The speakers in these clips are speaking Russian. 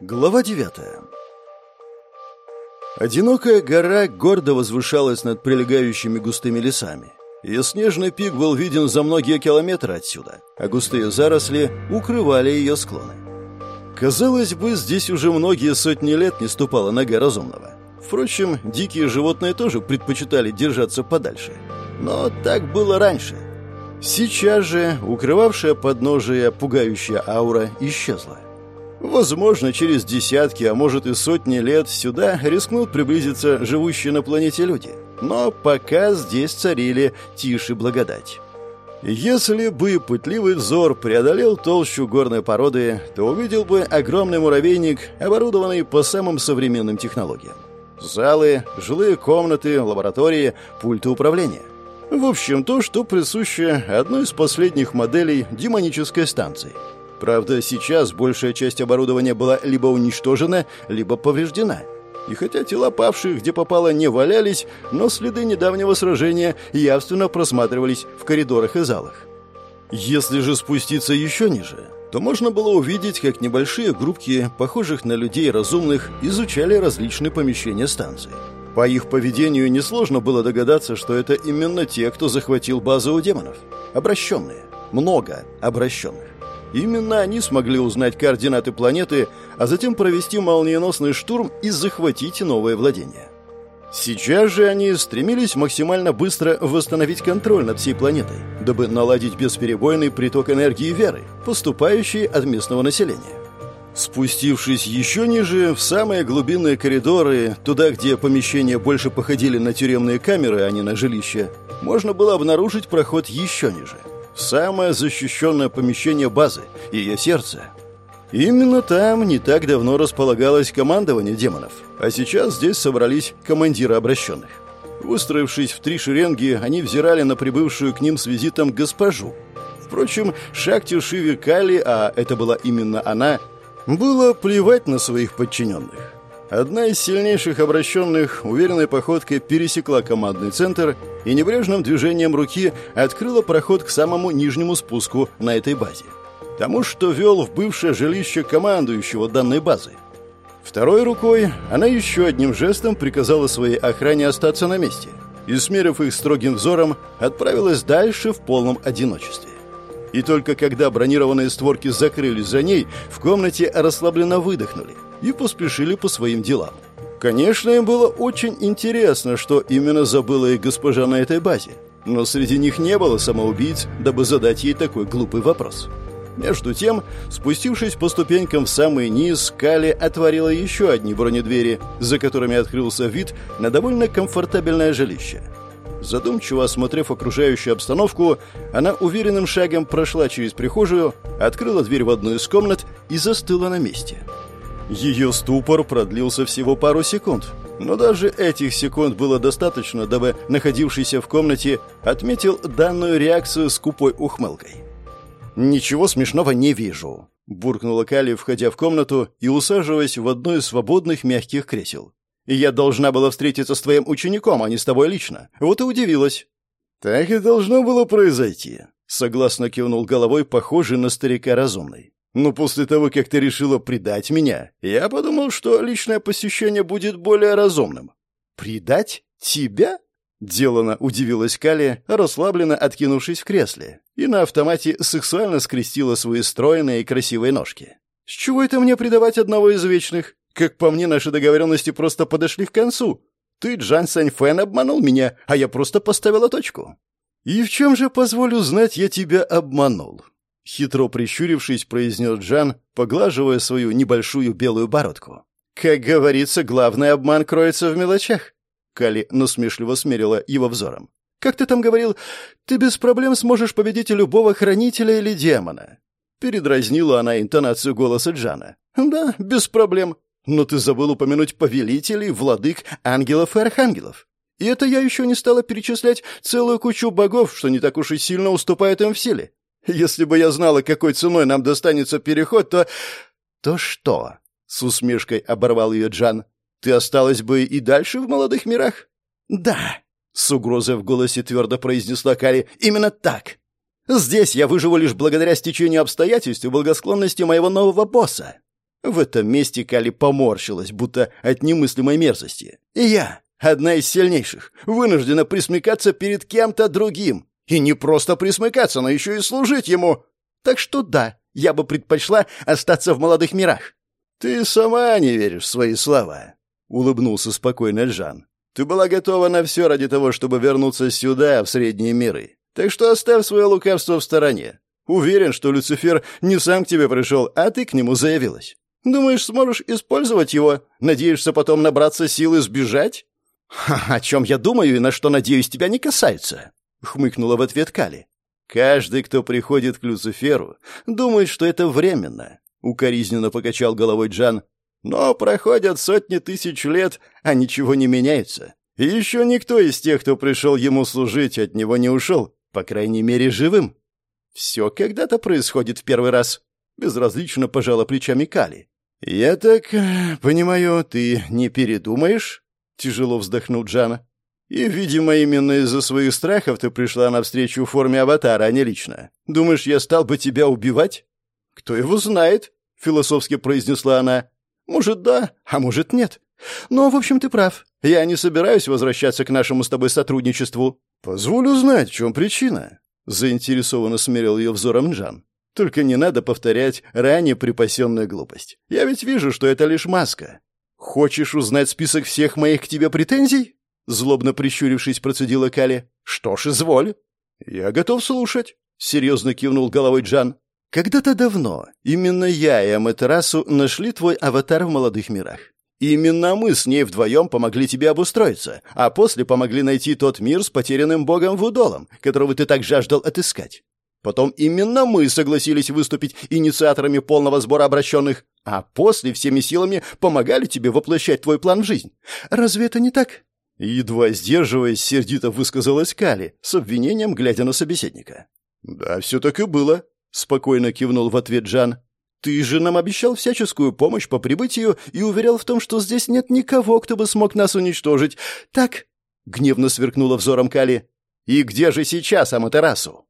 Глава девятая Одинокая гора гордо возвышалась над прилегающими густыми лесами. Ее снежный пик был виден за многие километры отсюда, а густые заросли укрывали ее склоны. Казалось бы, здесь уже многие сотни лет не ступала нога разумного. Впрочем, дикие животные тоже предпочитали держаться подальше. Но так было раньше. Сейчас же укрывавшая подножие пугающая аура исчезла. Возможно, через десятки, а может и сотни лет сюда рискнут приблизиться живущие на планете люди. Но пока здесь царили тишь и благодать. Если бы пытливый взор преодолел толщу горной породы, то увидел бы огромный муравейник, оборудованный по самым современным технологиям. Залы, жилые комнаты, лаборатории, пульты управления. В общем, то, что присуще одной из последних моделей демонической станции – Правда, сейчас большая часть оборудования была либо уничтожена, либо повреждена. И хотя тела павших, где попало, не валялись, но следы недавнего сражения явственно просматривались в коридорах и залах. Если же спуститься еще ниже, то можно было увидеть, как небольшие группки, похожих на людей разумных, изучали различные помещения станции. По их поведению несложно было догадаться, что это именно те, кто захватил базу у демонов. Обращенные. Много обращенных. Именно они смогли узнать координаты планеты, а затем провести молниеносный штурм и захватить новое владение. Сейчас же они стремились максимально быстро восстановить контроль над всей планетой, дабы наладить бесперебойный приток энергии веры, поступающей от местного населения. Спустившись еще ниже, в самые глубинные коридоры, туда, где помещения больше походили на тюремные камеры, а не на жилища, можно было обнаружить проход еще ниже – самое защищенное помещение базы, ее сердце. Именно там не так давно располагалось командование демонов, а сейчас здесь собрались командиры обращенных. Выстроившись в три шеренги, они взирали на прибывшую к ним с визитом госпожу. Впрочем, Шакти Шиви Кали, а это была именно она, было плевать на своих подчиненных. Одна из сильнейших обращенных уверенной походкой пересекла командный центр и небрежным движением руки открыла проход к самому нижнему спуску на этой базе. Тому, что вел в бывшее жилище командующего данной базы. Второй рукой она еще одним жестом приказала своей охране остаться на месте и, смерив их строгим взором, отправилась дальше в полном одиночестве. И только когда бронированные створки закрылись за ней, в комнате расслабленно выдохнули – и поспешили по своим делам. Конечно, им было очень интересно, что именно забыла их госпожа на этой базе, но среди них не было самоубийц, дабы задать ей такой глупый вопрос. Между тем, спустившись по ступенькам в самый низ, Кали отворила еще одни бронедвери, за которыми открылся вид на довольно комфортабельное жилище. Задумчиво осмотрев окружающую обстановку, она уверенным шагом прошла через прихожую, открыла дверь в одну из комнат и застыла на месте – ее ступор продлился всего пару секунд, но даже этих секунд было достаточно, дабы находившийся в комнате отметил данную реакцию с купой ухмылкой. «Ничего смешного не вижу», — буркнула Кали, входя в комнату и усаживаясь в одно из свободных мягких кресел. «Я должна была встретиться с твоим учеником, а не с тобой лично. Вот и удивилась». «Так и должно было произойти», — согласно кивнул головой, похожий на старика разумный. Но после того, как ты решила предать меня, я подумал, что личное посещение будет более разумным. Предать тебя? Делано удивилась Кали, расслабленно откинувшись в кресле, и на автомате сексуально скрестила свои стройные и красивые ножки. С чего это мне предавать одного из вечных? Как по мне, наши договоренности просто подошли к концу. Ты, Джан Саньфэн, обманул меня, а я просто поставила точку. И в чем же, позволю знать, я тебя обманул? Хитро прищурившись, произнес Джан, поглаживая свою небольшую белую бородку. «Как говорится, главный обман кроется в мелочах». Кали насмешливо смерила его взором. «Как ты там говорил, ты без проблем сможешь победить любого хранителя или демона?» Передразнила она интонацию голоса Джана. «Да, без проблем. Но ты забыл упомянуть повелителей, владык, ангелов и архангелов. И это я еще не стала перечислять целую кучу богов, что не так уж и сильно уступают им в силе. Если бы я знала, какой ценой нам достанется переход, то... То что? С усмешкой оборвал ее Джан. Ты осталась бы и дальше в молодых мирах? Да. С угрозой в голосе твердо произнесла Кари. Именно так. Здесь я выживу лишь благодаря стечению обстоятельств и благосклонности моего нового босса. В этом месте Кали поморщилась, будто от немыслимой мерзости. Я, одна из сильнейших, вынуждена присмыкаться перед кем-то другим. И не просто присмыкаться, но еще и служить ему. Так что да, я бы предпочла остаться в молодых мирах. Ты сама не веришь в свои слова, улыбнулся спокойно Джан. Ты была готова на все ради того, чтобы вернуться сюда, в средние миры. Так что оставь свое лукавство в стороне. Уверен, что Люцифер не сам к тебе пришел, а ты к нему заявилась. Думаешь, сможешь использовать его? Надеешься потом набраться силы сбежать? «О чем я думаю и на что надеюсь, тебя не касается», — хмыкнула в ответ Кали. «Каждый, кто приходит к Люциферу, думает, что это временно», — укоризненно покачал головой Джан. «Но проходят сотни тысяч лет, а ничего не меняется. И еще никто из тех, кто пришел ему служить, от него не ушел, по крайней мере, живым. Все когда-то происходит в первый раз», — безразлично пожала плечами Кали. «Я так э, понимаю, ты не передумаешь?» — тяжело вздохнул Джана. «И, видимо, именно из-за своих страхов ты пришла навстречу в форме аватара, а не лично. Думаешь, я стал бы тебя убивать?» «Кто его знает?» — философски произнесла она. «Может, да, а может, нет. Но, в общем, ты прав. Я не собираюсь возвращаться к нашему с тобой сотрудничеству». «Позволю знать, в чем причина», — заинтересованно смерил ее взором Джан. Только не надо повторять ранее припасенную глупость. Я ведь вижу, что это лишь маска. Хочешь узнать список всех моих к тебе претензий? Злобно прищурившись, процедила Кали. Что ж, изволь. Я готов слушать. Серьезно кивнул головой Джан. Когда-то давно именно я и Аматерасу нашли твой аватар в молодых мирах. Именно мы с ней вдвоем помогли тебе обустроиться, а после помогли найти тот мир с потерянным богом Вудолом, которого ты так жаждал отыскать. Потом именно мы согласились выступить инициаторами полного сбора обращенных, а после всеми силами помогали тебе воплощать твой план в жизнь. Разве это не так?» Едва сдерживаясь, сердито высказалась Кали, с обвинением глядя на собеседника. «Да, все так и было», — спокойно кивнул в ответ Джан. «Ты же нам обещал всяческую помощь по прибытию и уверял в том, что здесь нет никого, кто бы смог нас уничтожить. Так?» — гневно сверкнула взором Кали. «И где же сейчас Аматерасу?»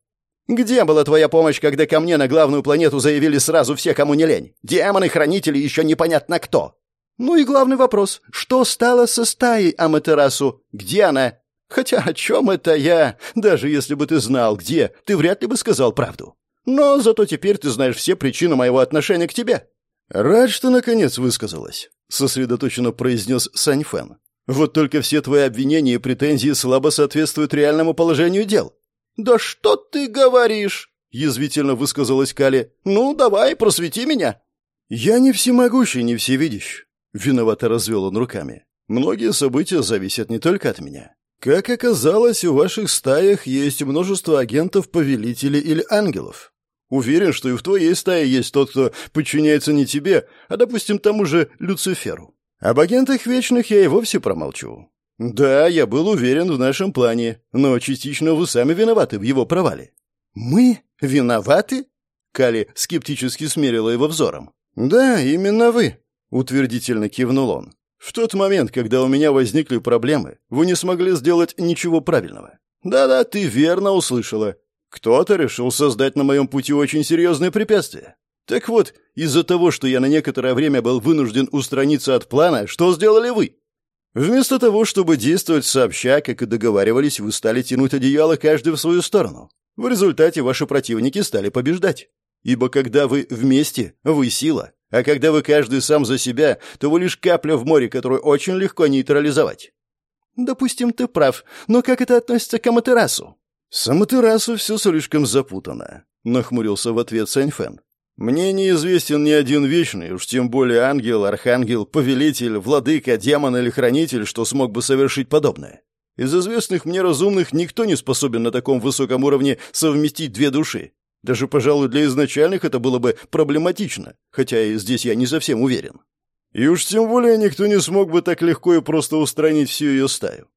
Где была твоя помощь, когда ко мне на главную планету заявили сразу все, кому не лень? Демоны-хранители еще непонятно кто. Ну и главный вопрос. Что стало со стаей Аматерасу? Где она? Хотя о чем это я? Даже если бы ты знал, где, ты вряд ли бы сказал правду. Но зато теперь ты знаешь все причины моего отношения к тебе. Рад, что наконец высказалась, сосредоточенно произнес Саньфэн. Вот только все твои обвинения и претензии слабо соответствуют реальному положению дел. «Да что ты говоришь?» — язвительно высказалась Кали. «Ну, давай, просвети меня». «Я не всемогущий, не всевидящий», — виновато развел он руками. «Многие события зависят не только от меня. Как оказалось, в ваших стаях есть множество агентов-повелителей или ангелов. Уверен, что и в твоей стае есть тот, кто подчиняется не тебе, а, допустим, тому же Люциферу. Об агентах вечных я и вовсе промолчу. «Да, я был уверен в нашем плане, но частично вы сами виноваты в его провале». «Мы? Виноваты?» Кали скептически смерила его взором. «Да, именно вы», — утвердительно кивнул он. «В тот момент, когда у меня возникли проблемы, вы не смогли сделать ничего правильного. Да-да, ты верно услышала. Кто-то решил создать на моем пути очень серьезные препятствия. Так вот, из-за того, что я на некоторое время был вынужден устраниться от плана, что сделали вы? Вместо того, чтобы действовать сообща, как и договаривались, вы стали тянуть одеяло каждый в свою сторону. В результате ваши противники стали побеждать. Ибо когда вы вместе, вы сила, а когда вы каждый сам за себя, то вы лишь капля в море, которую очень легко нейтрализовать. Допустим, ты прав, но как это относится к Аматерасу? С Аматерасу все слишком запутано, нахмурился в ответ Саньфэн. Мне неизвестен ни один вечный, уж тем более ангел, архангел, повелитель, владыка, демон или хранитель, что смог бы совершить подобное. Из известных мне разумных никто не способен на таком высоком уровне совместить две души. Даже, пожалуй, для изначальных это было бы проблематично, хотя и здесь я не совсем уверен. И уж тем более никто не смог бы так легко и просто устранить всю ее стаю.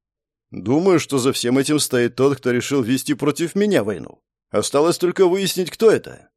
Думаю, что за всем этим стоит тот, кто решил вести против меня войну. Осталось только выяснить, кто это.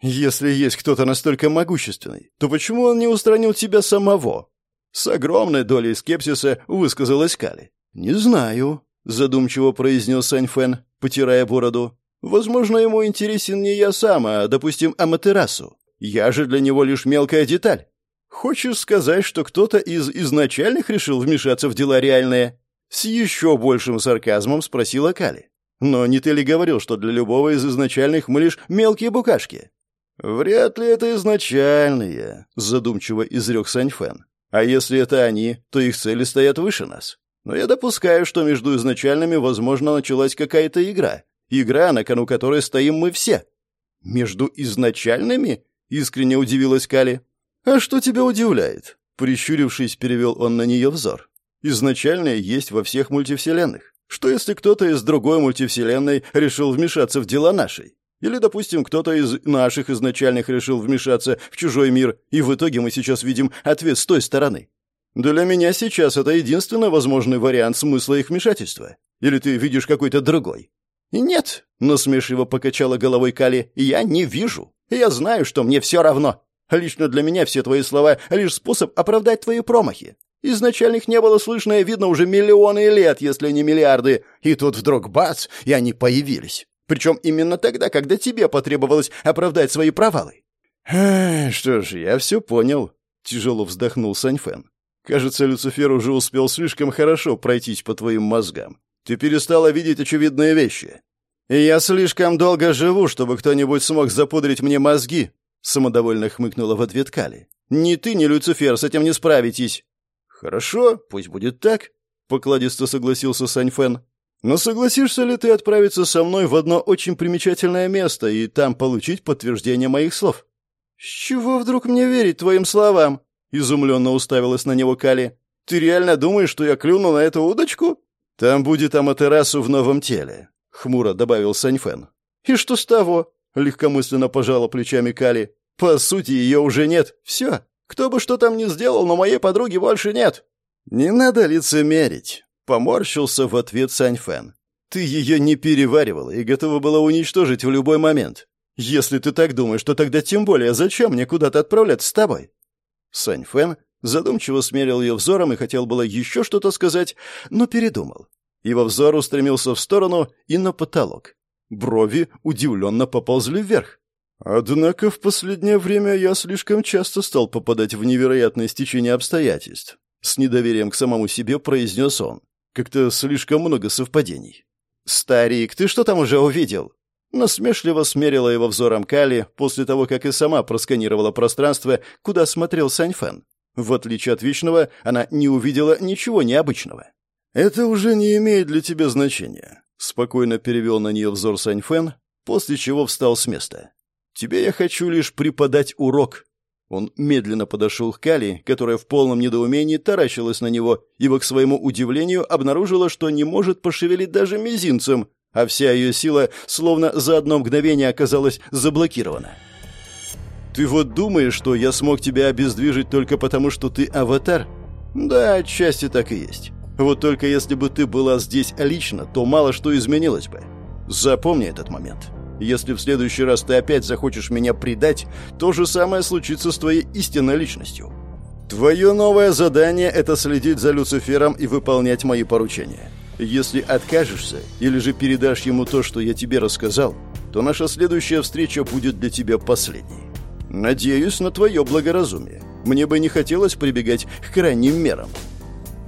Если есть кто-то настолько могущественный, то почему он не устранил тебя самого? С огромной долей скепсиса высказалась Кали. Не знаю, задумчиво произнес Саньфен, потирая бороду. Возможно, ему интересен не я сам, а, допустим, Аматерасу. Я же для него лишь мелкая деталь. Хочешь сказать, что кто-то из изначальных решил вмешаться в дела реальные? С еще большим сарказмом спросила Кали. Но не ты ли говорил, что для любого из изначальных мы лишь мелкие букашки? Вряд ли это изначальные, задумчиво изрек Саньфэн. А если это они, то их цели стоят выше нас. Но я допускаю, что между изначальными, возможно, началась какая-то игра. Игра, на кону которой стоим мы все. Между изначальными? Искренне удивилась Кали. А что тебя удивляет? Прищурившись, перевел он на нее взор. Изначальные есть во всех мультивселенных. Что если кто-то из другой мультивселенной решил вмешаться в дела нашей? Или, допустим, кто-то из наших изначальных решил вмешаться в чужой мир, и в итоге мы сейчас видим ответ с той стороны. Для меня сейчас это единственный возможный вариант смысла их вмешательства. Или ты видишь какой-то другой? Нет, насмешливо покачала головой Кали, я не вижу. Я знаю, что мне все равно. Лично для меня все твои слова — лишь способ оправдать твои промахи. Изначальных не было слышно и видно уже миллионы лет, если не миллиарды. И тут вдруг бац, и они появились. Причем именно тогда, когда тебе потребовалось оправдать свои провалы. «Что ж, я все понял», — тяжело вздохнул Саньфен. «Кажется, Люцифер уже успел слишком хорошо пройтись по твоим мозгам. Ты перестала видеть очевидные вещи. И я слишком долго живу, чтобы кто-нибудь смог запудрить мне мозги», — самодовольно хмыкнула в ответ Кали. «Ни ты, ни Люцифер с этим не справитесь». «Хорошо, пусть будет так», — покладисто согласился Саньфен. Но согласишься ли ты отправиться со мной в одно очень примечательное место и там получить подтверждение моих слов? С чего вдруг мне верить твоим словам? Изумленно уставилась на него Кали. Ты реально думаешь, что я клюну на эту удочку? Там будет Аматерасу в новом теле, хмуро добавил Саньфен. И что с того? Легкомысленно пожала плечами Кали. По сути, ее уже нет. Все. Кто бы что там ни сделал, но моей подруги больше нет. Не надо лицемерить. Поморщился в ответ Саньфэн. «Ты ее не переваривала и готова была уничтожить в любой момент. Если ты так думаешь, то тогда тем более зачем мне куда-то отправляться с тобой?» Саньфэн задумчиво смерил ее взором и хотел было еще что-то сказать, но передумал. Его взор устремился в сторону и на потолок. Брови удивленно поползли вверх. Однако в последнее время я слишком часто стал попадать в невероятное стечение обстоятельств. С недоверием к самому себе произнес он. Как-то слишком много совпадений. «Старик, ты что там уже увидел?» Насмешливо смерила его взором Кали после того, как и сама просканировала пространство, куда смотрел Саньфэн. В отличие от Вечного, она не увидела ничего необычного. «Это уже не имеет для тебя значения», — спокойно перевел на нее взор Саньфэн, после чего встал с места. «Тебе я хочу лишь преподать урок. Он медленно подошел к Кали, которая в полном недоумении таращилась на него, ибо, к своему удивлению, обнаружила, что не может пошевелить даже мизинцем, а вся ее сила словно за одно мгновение оказалась заблокирована. «Ты вот думаешь, что я смог тебя обездвижить только потому, что ты аватар?» «Да, отчасти так и есть. Вот только если бы ты была здесь лично, то мало что изменилось бы. Запомни этот момент». Если в следующий раз ты опять захочешь меня предать, то же самое случится с твоей истинной личностью. Твое новое задание — это следить за Люцифером и выполнять мои поручения. Если откажешься или же передашь ему то, что я тебе рассказал, то наша следующая встреча будет для тебя последней. Надеюсь на твое благоразумие. Мне бы не хотелось прибегать к крайним мерам».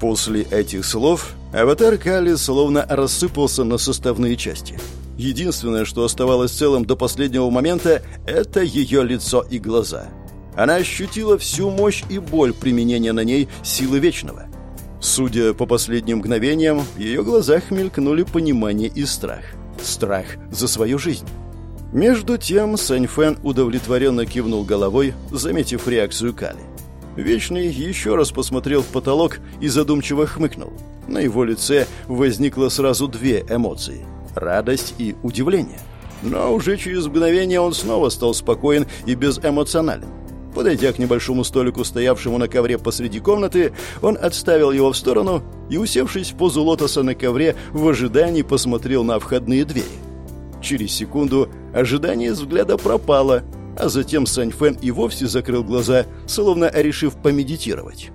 После этих слов аватар Кали словно рассыпался на составные части — Единственное, что оставалось целым до последнего момента, это ее лицо и глаза. Она ощутила всю мощь и боль применения на ней силы Вечного. Судя по последним мгновениям, в ее глазах мелькнули понимание и страх. Страх за свою жизнь. Между тем Саньфэн удовлетворенно кивнул головой, заметив реакцию Кали. Вечный еще раз посмотрел в потолок и задумчиво хмыкнул. На его лице возникло сразу две эмоции – радость и удивление. Но уже через мгновение он снова стал спокоен и безэмоционален. Подойдя к небольшому столику, стоявшему на ковре посреди комнаты, он отставил его в сторону и, усевшись в позу лотоса на ковре, в ожидании посмотрел на входные двери. Через секунду ожидание взгляда пропало, а затем Саньфэн и вовсе закрыл глаза, словно решив помедитировать.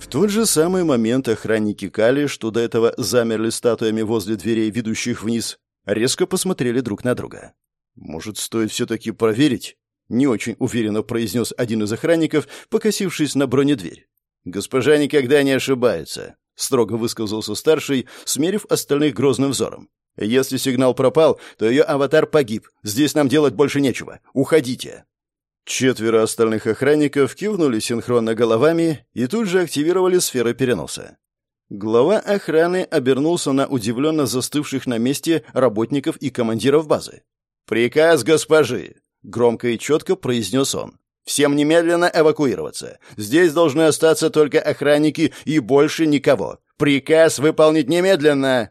В тот же самый момент охранники Кали, что до этого замерли статуями возле дверей, ведущих вниз, резко посмотрели друг на друга. «Может, стоит все-таки проверить?» Не очень уверенно произнес один из охранников, покосившись на бронедверь. «Госпожа никогда не ошибается», — строго высказался старший, смерив остальных грозным взором. «Если сигнал пропал, то ее аватар погиб. Здесь нам делать больше нечего. Уходите». Четверо остальных охранников кивнули синхронно головами и тут же активировали сферы переноса. Глава охраны обернулся на удивленно застывших на месте работников и командиров базы. «Приказ госпожи!» — громко и четко произнес он. «Всем немедленно эвакуироваться. Здесь должны остаться только охранники и больше никого. Приказ выполнить немедленно!»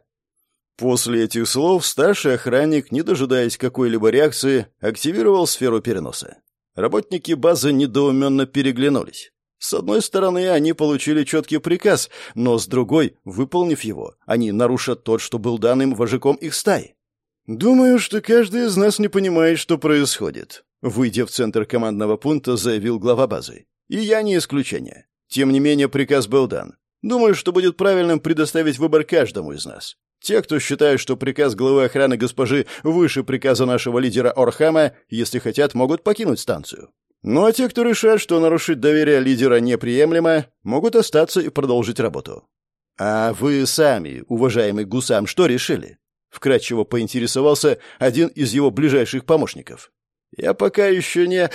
После этих слов старший охранник, не дожидаясь какой-либо реакции, активировал сферу переноса. Работники базы недоуменно переглянулись. С одной стороны, они получили четкий приказ, но с другой, выполнив его, они нарушат тот, что был данным вожаком их стаи. «Думаю, что каждый из нас не понимает, что происходит», — выйдя в центр командного пункта, заявил глава базы. «И я не исключение. Тем не менее, приказ был дан. Думаю, что будет правильным предоставить выбор каждому из нас. Те, кто считают, что приказ главы охраны госпожи выше приказа нашего лидера Орхама, если хотят, могут покинуть станцию. Ну а те, кто решат, что нарушить доверие лидера неприемлемо, могут остаться и продолжить работу. А вы сами, уважаемый Гусам, что решили? Вкратчиво поинтересовался один из его ближайших помощников. Я пока еще не...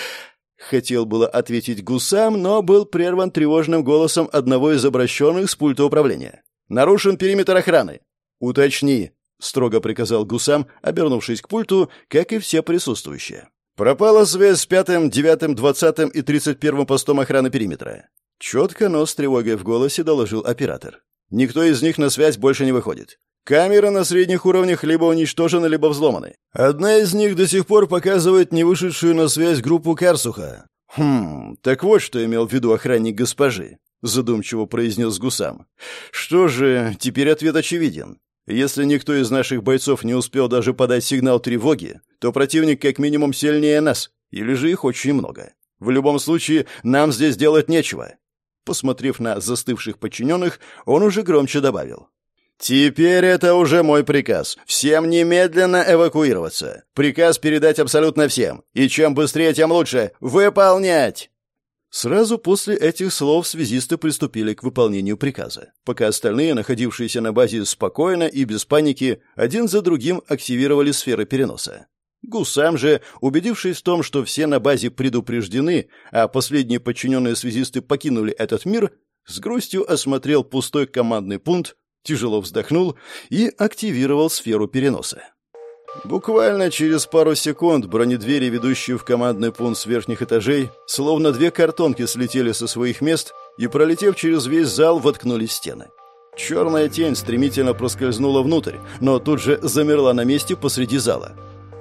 Хотел было ответить Гусам, но был прерван тревожным голосом одного из обращенных с пульта управления. «Нарушен периметр охраны. «Уточни», — строго приказал Гусам, обернувшись к пульту, как и все присутствующие. «Пропала связь с пятым, девятым, двадцатым и тридцать первым постом охраны периметра». Четко, но с тревогой в голосе доложил оператор. «Никто из них на связь больше не выходит. Камеры на средних уровнях либо уничтожены, либо взломаны. Одна из них до сих пор показывает не вышедшую на связь группу Карсуха. Хм, так вот, что имел в виду охранник госпожи», — задумчиво произнес Гусам. «Что же, теперь ответ очевиден. Если никто из наших бойцов не успел даже подать сигнал тревоги, то противник как минимум сильнее нас, или же их очень много. В любом случае, нам здесь делать нечего. Посмотрев на застывших подчиненных, он уже громче добавил. «Теперь это уже мой приказ. Всем немедленно эвакуироваться. Приказ передать абсолютно всем. И чем быстрее, тем лучше. Выполнять!» Сразу после этих слов связисты приступили к выполнению приказа, пока остальные, находившиеся на базе спокойно и без паники, один за другим активировали сферы переноса. Гусам же, убедившись в том, что все на базе предупреждены, а последние подчиненные связисты покинули этот мир, с грустью осмотрел пустой командный пункт, тяжело вздохнул и активировал сферу переноса. Буквально через пару секунд бронедвери, ведущие в командный пункт с верхних этажей, словно две картонки слетели со своих мест и, пролетев через весь зал, воткнулись в стены. Черная тень стремительно проскользнула внутрь, но тут же замерла на месте посреди зала.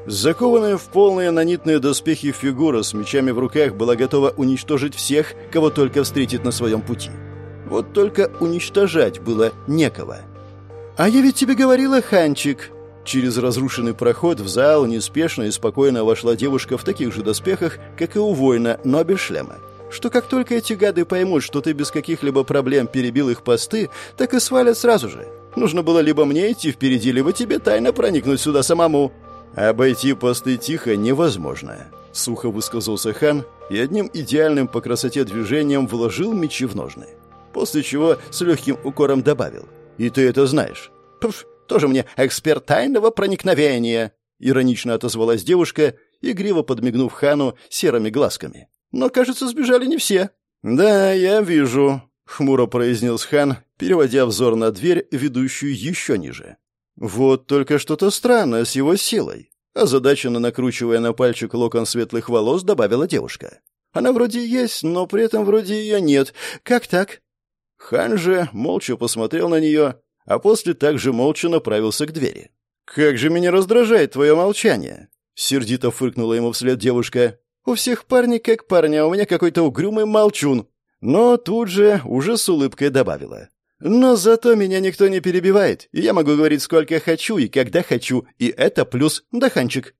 Закованная в полные нанитные доспехи фигура с мечами в руках была готова уничтожить всех, кого только встретит на своем пути. Вот только уничтожать было некого. «А я ведь тебе говорила, Ханчик!» Через разрушенный проход в зал неспешно и спокойно вошла девушка в таких же доспехах, как и у воина, но без шлема. Что как только эти гады поймут, что ты без каких-либо проблем перебил их посты, так и свалят сразу же. Нужно было либо мне идти впереди, либо тебе тайно проникнуть сюда самому. Обойти посты тихо невозможно. Сухо высказался хан и одним идеальным по красоте движением вложил мечи в ножны. После чего с легким укором добавил. «И ты это знаешь». «Пф, тоже мне эксперт тайного проникновения!» Иронично отозвалась девушка, игриво подмигнув хану серыми глазками. «Но, кажется, сбежали не все». «Да, я вижу», — хмуро произнес хан, переводя взор на дверь, ведущую еще ниже. «Вот только что-то странное с его силой», — озадаченно накручивая на пальчик локон светлых волос, добавила девушка. «Она вроде есть, но при этом вроде ее нет. Как так?» Хан же молча посмотрел на нее, а после также молча направился к двери. «Как же меня раздражает твое молчание!» Сердито фыркнула ему вслед девушка. «У всех парни как парни, а у меня какой-то угрюмый молчун». Но тут же уже с улыбкой добавила. «Но зато меня никто не перебивает, и я могу говорить сколько хочу и когда хочу, и это плюс даханчик».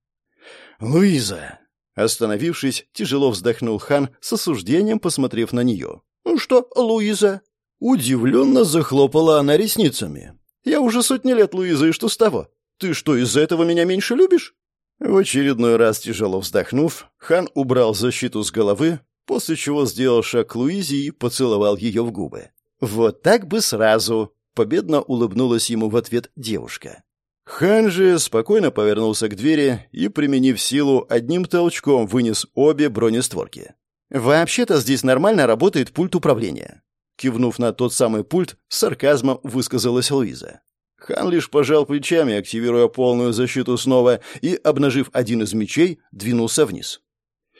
«Луиза!» Остановившись, тяжело вздохнул хан с осуждением, посмотрев на нее. «Ну что, Луиза?» Удивленно захлопала она ресницами. «Я уже сотни лет, Луиза, и что с того? Ты что, из-за этого меня меньше любишь?» В очередной раз тяжело вздохнув, хан убрал защиту с головы, после чего сделал шаг к Луизе и поцеловал ее в губы. «Вот так бы сразу!» — победно улыбнулась ему в ответ девушка. Хан же спокойно повернулся к двери и, применив силу, одним толчком вынес обе бронестворки. «Вообще-то здесь нормально работает пульт управления». Кивнув на тот самый пульт, с сарказмом высказалась Луиза. Хан лишь пожал плечами, активируя полную защиту снова, и, обнажив один из мечей, двинулся вниз.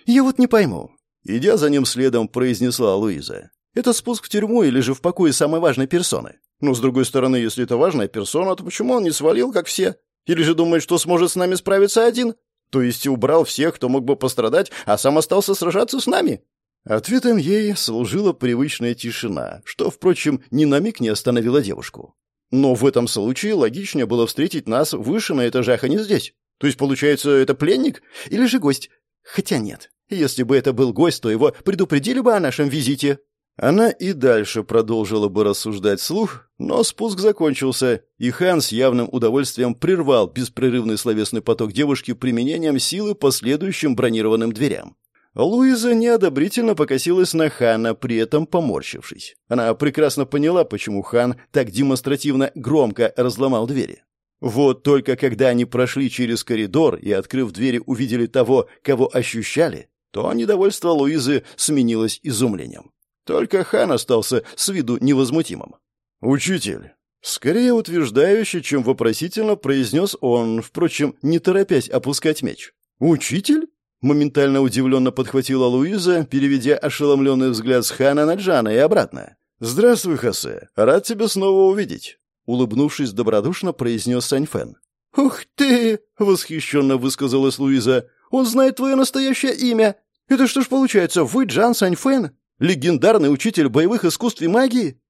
«Я вот не пойму». Идя за ним следом, произнесла Луиза. «Это спуск в тюрьму или же в покое самой важной персоны? Но, с другой стороны, если это важная персона, то почему он не свалил, как все? Или же думает, что сможет с нами справиться один? То есть убрал всех, кто мог бы пострадать, а сам остался сражаться с нами?» Ответом ей служила привычная тишина, что, впрочем, ни на миг не остановила девушку. Но в этом случае логичнее было встретить нас выше на этажах, а не здесь. То есть, получается, это пленник или же гость? Хотя нет. Если бы это был гость, то его предупредили бы о нашем визите. Она и дальше продолжила бы рассуждать слух, но спуск закончился, и Хан с явным удовольствием прервал беспрерывный словесный поток девушки применением силы по следующим бронированным дверям. Луиза неодобрительно покосилась на Хана, при этом поморщившись. Она прекрасно поняла, почему Хан так демонстративно громко разломал двери. Вот только когда они прошли через коридор и, открыв двери, увидели того, кого ощущали, то недовольство Луизы сменилось изумлением. Только хан остался с виду невозмутимым. «Учитель!» Скорее утверждающе, чем вопросительно произнес он, впрочем, не торопясь опускать меч. «Учитель?» Моментально удивленно подхватила Луиза, переведя ошеломленный взгляд с Хана на Джана и обратно. «Здравствуй, Хосе. Рад тебя снова увидеть», — улыбнувшись добродушно, произнес Саньфен. «Ух ты!» — восхищенно высказалась Луиза. «Он знает твое настоящее имя. Это что ж получается, вы Джан Саньфен?» Легендарный учитель боевых искусств и магии?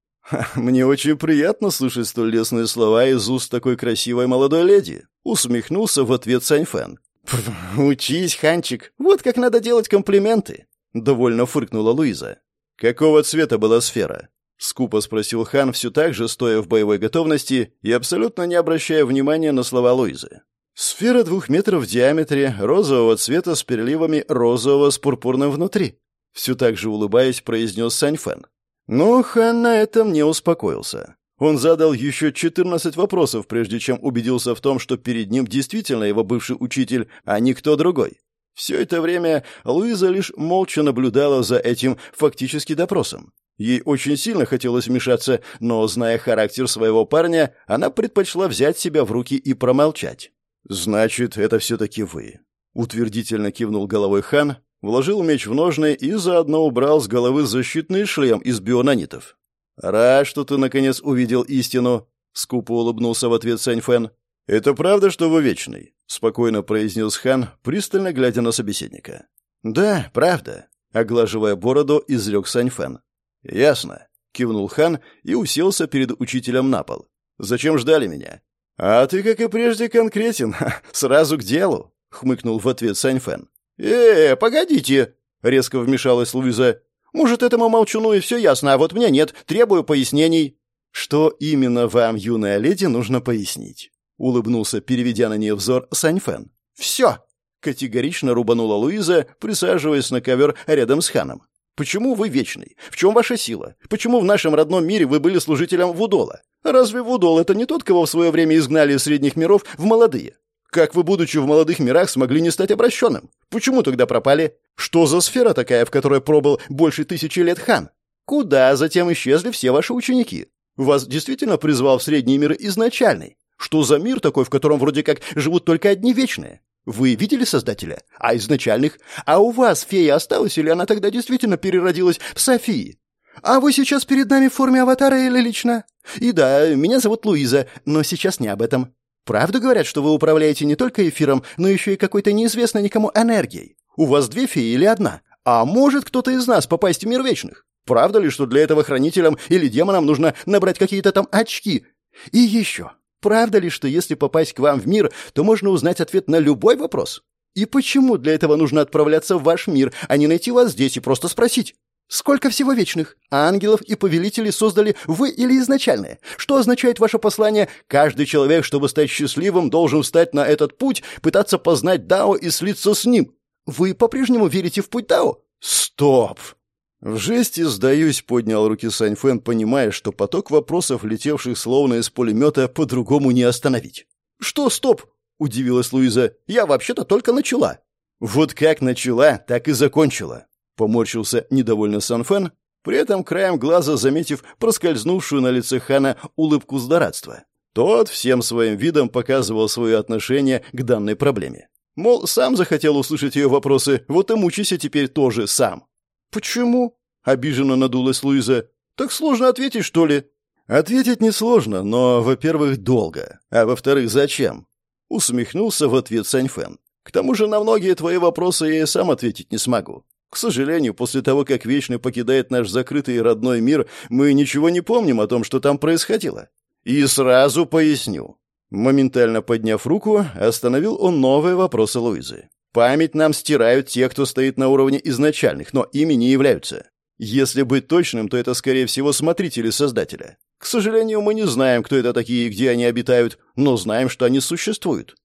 Мне очень приятно слышать столь лестные слова из уст такой красивой молодой леди, усмехнулся в ответ Саньфэн. Учись, Ханчик, вот как надо делать комплименты, довольно фыркнула Луиза. Какого цвета была сфера? скупо спросил Хан, все так же стоя в боевой готовности и абсолютно не обращая внимания на слова Луизы. Сфера двух метров в диаметре, розового цвета с переливами розового с пурпурным внутри. Все так же улыбаясь, произнес Саньфэн. Но Хан на этом не успокоился. Он задал еще 14 вопросов, прежде чем убедился в том, что перед ним действительно его бывший учитель, а не кто другой. Все это время Луиза лишь молча наблюдала за этим фактически допросом. Ей очень сильно хотелось вмешаться, но, зная характер своего парня, она предпочла взять себя в руки и промолчать. «Значит, это все-таки вы», — утвердительно кивнул головой хан, вложил меч в ножны и заодно убрал с головы защитный шлем из бионанитов. «Рад, что ты, наконец, увидел истину», — скупо улыбнулся в ответ Саньфэн. «Это правда, что вы вечный?» — спокойно произнес хан, пристально глядя на собеседника. «Да, правда», — оглаживая бороду, изрек Саньфэн. «Ясно», — кивнул хан и уселся перед учителем на пол. «Зачем ждали меня?» «А ты, как и прежде, конкретен. Сразу к делу», — хмыкнул в ответ Саньфэн. «Э, погодите!» — резко вмешалась Луиза. «Может, этому молчуну и все ясно, а вот мне нет. Требую пояснений». «Что именно вам, юная леди, нужно пояснить?» — улыбнулся, переведя на нее взор Саньфен. «Все!» — категорично рубанула Луиза, присаживаясь на ковер рядом с ханом. «Почему вы вечный? В чем ваша сила? Почему в нашем родном мире вы были служителем Вудола? Разве Вудол — это не тот, кого в свое время изгнали из средних миров в молодые? Как вы, будучи в молодых мирах, смогли не стать обращенным? Почему тогда пропали? Что за сфера такая, в которой пробыл больше тысячи лет хан? Куда затем исчезли все ваши ученики? Вас действительно призвал в средние миры изначальный? Что за мир такой, в котором вроде как живут только одни вечные? Вы видели Создателя? А изначальных? А у вас фея осталась, или она тогда действительно переродилась в Софии? А вы сейчас перед нами в форме аватара или лично? И да, меня зовут Луиза, но сейчас не об этом. Правда говорят, что вы управляете не только эфиром, но еще и какой-то неизвестной никому энергией? У вас две феи или одна? А может кто-то из нас попасть в мир вечных? Правда ли, что для этого хранителям или демонам нужно набрать какие-то там очки? И еще, правда ли, что если попасть к вам в мир, то можно узнать ответ на любой вопрос? И почему для этого нужно отправляться в ваш мир, а не найти вас здесь и просто спросить? Сколько всего вечных? Ангелов и повелителей создали вы или изначальные? Что означает ваше послание «Каждый человек, чтобы стать счастливым, должен встать на этот путь, пытаться познать Дао и слиться с ним»? Вы по-прежнему верите в путь Дао? Стоп! В жесте «сдаюсь» поднял руки Саньфэн, понимая, что поток вопросов, летевших словно из пулемета, по-другому не остановить. «Что стоп?» — удивилась Луиза. «Я вообще-то только начала». «Вот как начала, так и закончила», — поморщился недовольно Санфэн, при этом краем глаза заметив проскользнувшую на лице Хана улыбку злорадства. Тот всем своим видом показывал свое отношение к данной проблеме. Мол, сам захотел услышать ее вопросы, вот и мучайся теперь тоже сам. «Почему?» — обиженно надулась Луиза. «Так сложно ответить, что ли?» «Ответить несложно, но, во-первых, долго, а во-вторых, зачем?» Усмехнулся в ответ Саньфэн. К тому же на многие твои вопросы я и сам ответить не смогу. К сожалению, после того, как Вечный покидает наш закрытый и родной мир, мы ничего не помним о том, что там происходило. И сразу поясню. Моментально подняв руку, остановил он новые вопросы Луизы. Память нам стирают те, кто стоит на уровне изначальных, но ими не являются. Если быть точным, то это, скорее всего, смотрители Создателя. К сожалению, мы не знаем, кто это такие и где они обитают, но знаем, что они существуют.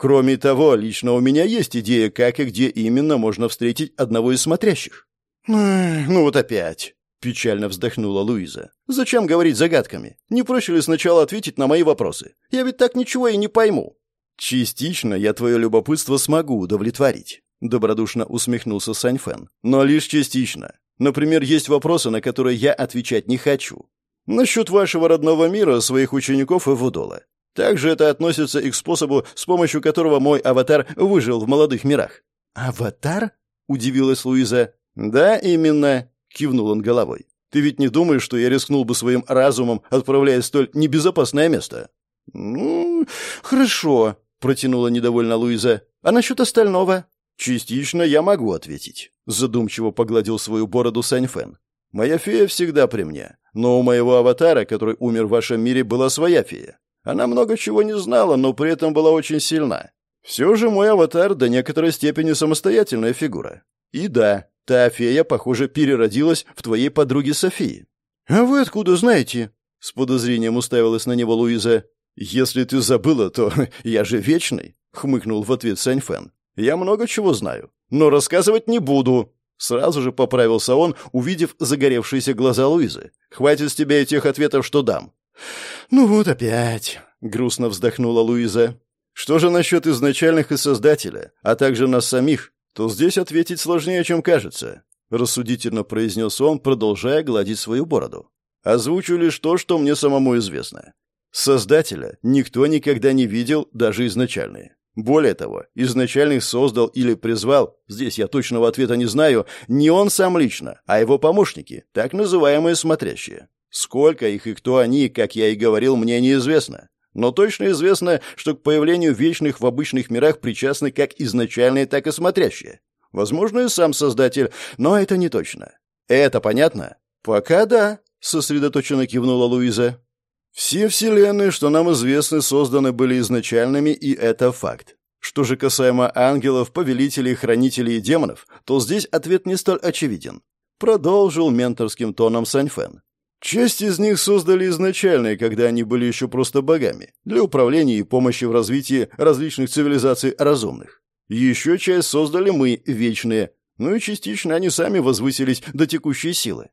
Кроме того, лично у меня есть идея, как и где именно можно встретить одного из смотрящих. «Ну вот опять», — печально вздохнула Луиза. «Зачем говорить загадками? Не проще ли сначала ответить на мои вопросы? Я ведь так ничего и не пойму». «Частично я твое любопытство смогу удовлетворить», — добродушно усмехнулся Саньфен. «Но лишь частично. Например, есть вопросы, на которые я отвечать не хочу. Насчет вашего родного мира, своих учеников и Вудола. Также это относится и к способу, с помощью которого мой аватар выжил в молодых мирах». «Аватар?» — удивилась Луиза. «Да, именно», — кивнул он головой. «Ты ведь не думаешь, что я рискнул бы своим разумом, отправляясь в столь небезопасное место?» «Ну, хорошо», — протянула недовольно Луиза. «А насчет остального?» «Частично я могу ответить», — задумчиво погладил свою бороду Саньфен. «Моя фея всегда при мне, но у моего аватара, который умер в вашем мире, была своя фея. Она много чего не знала, но при этом была очень сильна. Все же мой аватар до некоторой степени самостоятельная фигура. И да, та фея, похоже, переродилась в твоей подруге Софии». «А вы откуда знаете?» — с подозрением уставилась на него Луиза. «Если ты забыла, то я же вечный», — хмыкнул в ответ Саньфэн. «Я много чего знаю, но рассказывать не буду». Сразу же поправился он, увидев загоревшиеся глаза Луизы. «Хватит с тебя и тех ответов, что дам. «Ну вот опять», — грустно вздохнула Луиза. «Что же насчет изначальных и Создателя, а также нас самих? То здесь ответить сложнее, чем кажется», — рассудительно произнес он, продолжая гладить свою бороду. «Озвучу лишь то, что мне самому известно. Создателя никто никогда не видел, даже изначальные. Более того, изначальных создал или призвал, здесь я точного ответа не знаю, не он сам лично, а его помощники, так называемые смотрящие. Сколько их и кто они, как я и говорил, мне неизвестно. Но точно известно, что к появлению вечных в обычных мирах причастны как изначальные, так и смотрящие. Возможно, и сам Создатель, но это не точно. Это понятно? Пока да, сосредоточенно кивнула Луиза. Все вселенные, что нам известны, созданы были изначальными, и это факт. Что же касаемо ангелов, повелителей, хранителей и демонов, то здесь ответ не столь очевиден. Продолжил менторским тоном Саньфен. Часть из них создали изначально, когда они были еще просто богами, для управления и помощи в развитии различных цивилизаций разумных. Еще часть создали мы, вечные, ну и частично они сами возвысились до текущей силы.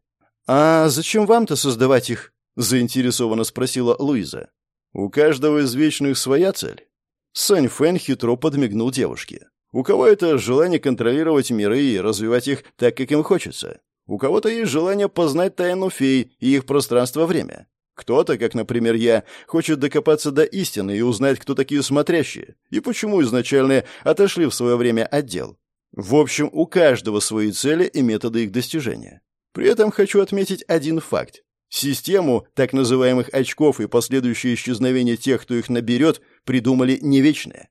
«А зачем вам-то создавать их?» — заинтересованно спросила Луиза. «У каждого из вечных своя цель». Сань Фэн хитро подмигнул девушке. «У кого это желание контролировать миры и развивать их так, как им хочется? У кого-то есть желание познать тайну фей и их пространство-время. Кто-то, как, например, я, хочет докопаться до истины и узнать, кто такие смотрящие, и почему изначально отошли в свое время от дел. В общем, у каждого свои цели и методы их достижения. При этом хочу отметить один факт. Систему так называемых очков и последующее исчезновение тех, кто их наберет, придумали не вечные.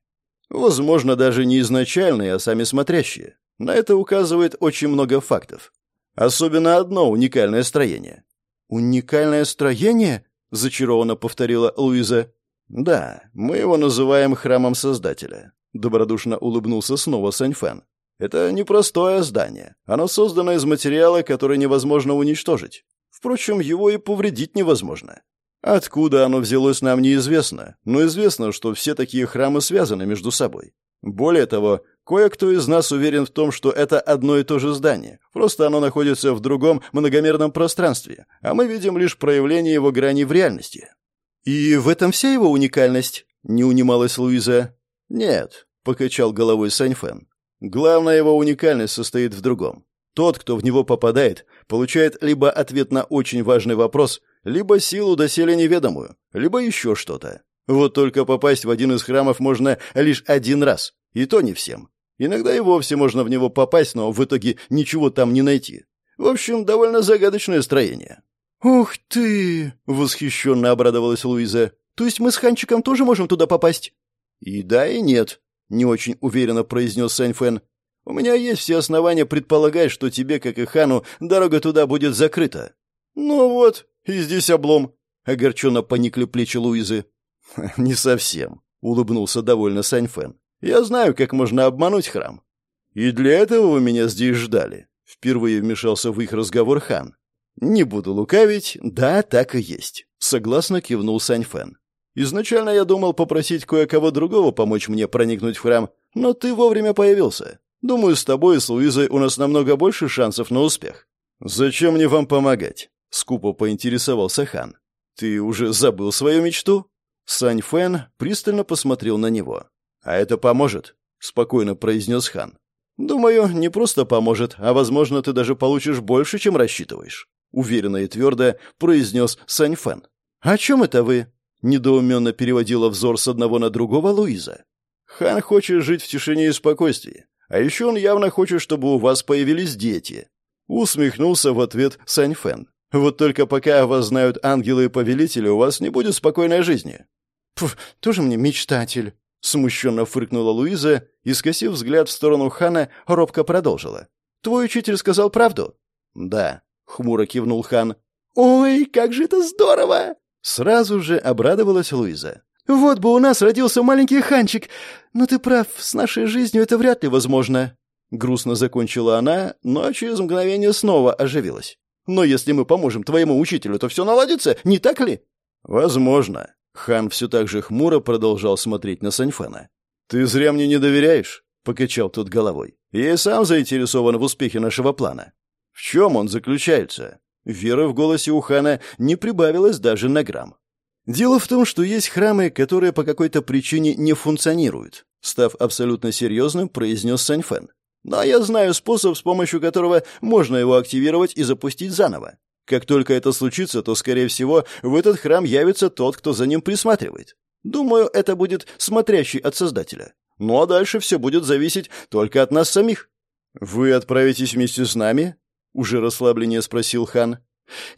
Возможно, даже не изначальные, а сами смотрящие. На это указывает очень много фактов. Особенно одно уникальное строение. «Уникальное строение?» — зачарованно повторила Луиза. «Да, мы его называем храмом Создателя», — добродушно улыбнулся снова Саньфэн. Это непростое здание. Оно создано из материала, который невозможно уничтожить. Впрочем, его и повредить невозможно. Откуда оно взялось, нам неизвестно, но известно, что все такие храмы связаны между собой. Более того, кое-кто из нас уверен в том, что это одно и то же здание, просто оно находится в другом многомерном пространстве, а мы видим лишь проявление его грани в реальности. «И в этом вся его уникальность?» — не унималась Луиза. «Нет», — покачал головой Саньфэн. «Главная его уникальность состоит в другом. Тот, кто в него попадает, получает либо ответ на очень важный вопрос, либо силу доселе неведомую, либо еще что-то. Вот только попасть в один из храмов можно лишь один раз, и то не всем. Иногда и вовсе можно в него попасть, но в итоге ничего там не найти. В общем, довольно загадочное строение. «Ух ты!» — восхищенно обрадовалась Луиза. «То есть мы с Ханчиком тоже можем туда попасть?» «И да, и нет», — не очень уверенно произнес Сань Фэн. «У меня есть все основания предполагать, что тебе, как и Хану, дорога туда будет закрыта». «Ну вот, и здесь облом», — огорченно поникли плечи Луизы. «Не совсем», — улыбнулся довольно Сань Фэн. «Я знаю, как можно обмануть храм». «И для этого вы меня здесь ждали», — впервые вмешался в их разговор Хан. «Не буду лукавить, да, так и есть», — согласно кивнул Сань Фэн. «Изначально я думал попросить кое-кого другого помочь мне проникнуть в храм, но ты вовремя появился. Думаю, с тобой и с Луизой у нас намного больше шансов на успех». «Зачем мне вам помогать?» — скупо поинтересовался Хан. «Ты уже забыл свою мечту?» Сань Фэн пристально посмотрел на него. «А это поможет?» — спокойно произнес Хан. «Думаю, не просто поможет, а, возможно, ты даже получишь больше, чем рассчитываешь уверенно и твердо произнес Саньфэн. «О чем это вы?» — недоуменно переводила взор с одного на другого Луиза. «Хан хочет жить в тишине и спокойствии. А еще он явно хочет, чтобы у вас появились дети». Усмехнулся в ответ Саньфэн. «Вот только пока вас знают ангелы и повелители, у вас не будет спокойной жизни». «Пф, тоже мне мечтатель», — смущенно фыркнула Луиза и, скосив взгляд в сторону Хана, робко продолжила. «Твой учитель сказал правду?» «Да», — хмуро кивнул хан. «Ой, как же это здорово!» Сразу же обрадовалась Луиза. «Вот бы у нас родился маленький ханчик! Но ты прав, с нашей жизнью это вряд ли возможно!» Грустно закончила она, но через мгновение снова оживилась. «Но если мы поможем твоему учителю, то все наладится, не так ли?» «Возможно». Хан все так же хмуро продолжал смотреть на Саньфана. «Ты зря мне не доверяешь?» — покачал тот головой. «Я и сам заинтересован в успехе нашего плана. В чем он заключается? Вера в голосе у хана не прибавилась даже на грамм. Дело в том, что есть храмы, которые по какой-то причине не функционируют. Став абсолютно серьезным, произнес Саньфен. Но я знаю способ, с помощью которого можно его активировать и запустить заново. Как только это случится, то, скорее всего, в этот храм явится тот, кто за ним присматривает. Думаю, это будет смотрящий от Создателя. Ну а дальше все будет зависеть только от нас самих. Вы отправитесь вместе с нами? уже расслабленнее спросил хан.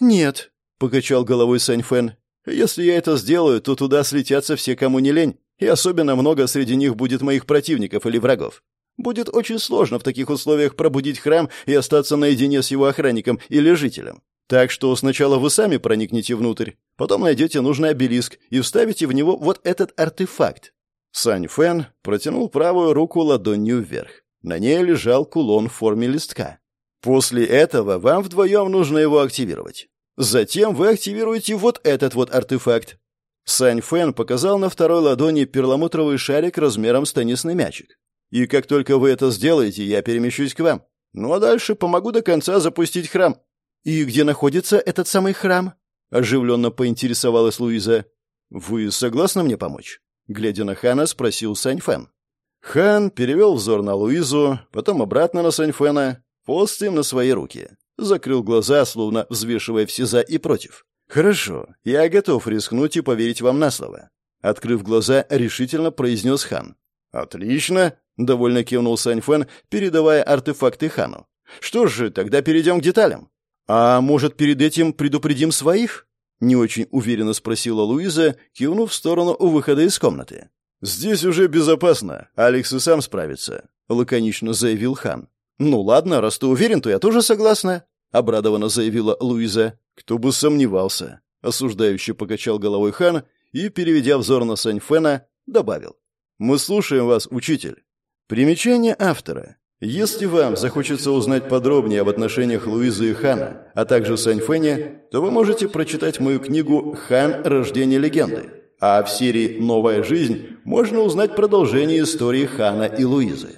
«Нет», — покачал головой Саньфэн. «Если я это сделаю, то туда слетятся все, кому не лень, и особенно много среди них будет моих противников или врагов. Будет очень сложно в таких условиях пробудить храм и остаться наедине с его охранником или жителем. Так что сначала вы сами проникнете внутрь, потом найдете нужный обелиск и вставите в него вот этот артефакт». Сань Фэн протянул правую руку ладонью вверх. На ней лежал кулон в форме листка. После этого вам вдвоем нужно его активировать. Затем вы активируете вот этот вот артефакт. Сань Фэн показал на второй ладони перламутровый шарик размером с теннисный мячик. И как только вы это сделаете, я перемещусь к вам. Ну а дальше помогу до конца запустить храм. И где находится этот самый храм? Оживленно поинтересовалась Луиза. Вы согласны мне помочь? Глядя на Хана, спросил Сань Фэн. Хан перевел взор на Луизу, потом обратно на Сань Фэна, Пост им на свои руки. Закрыл глаза, словно взвешивая все «за» и «против». «Хорошо, я готов рискнуть и поверить вам на слово». Открыв глаза, решительно произнес хан. «Отлично!» — довольно кивнул Сань Фэн, передавая артефакты хану. «Что же, тогда перейдем к деталям. А может, перед этим предупредим своих?» Не очень уверенно спросила Луиза, кивнув в сторону у выхода из комнаты. «Здесь уже безопасно. Алекс и сам справится», — лаконично заявил хан. «Ну ладно, раз ты уверен, то я тоже согласна», — обрадованно заявила Луиза. «Кто бы сомневался», — осуждающе покачал головой хан и, переведя взор на Саньфена, добавил. «Мы слушаем вас, учитель». Примечание автора. Если вам захочется узнать подробнее об отношениях Луизы и Хана, а также Сань Фэня, то вы можете прочитать мою книгу «Хан. Рождение легенды». А в серии «Новая жизнь» можно узнать продолжение истории Хана и Луизы.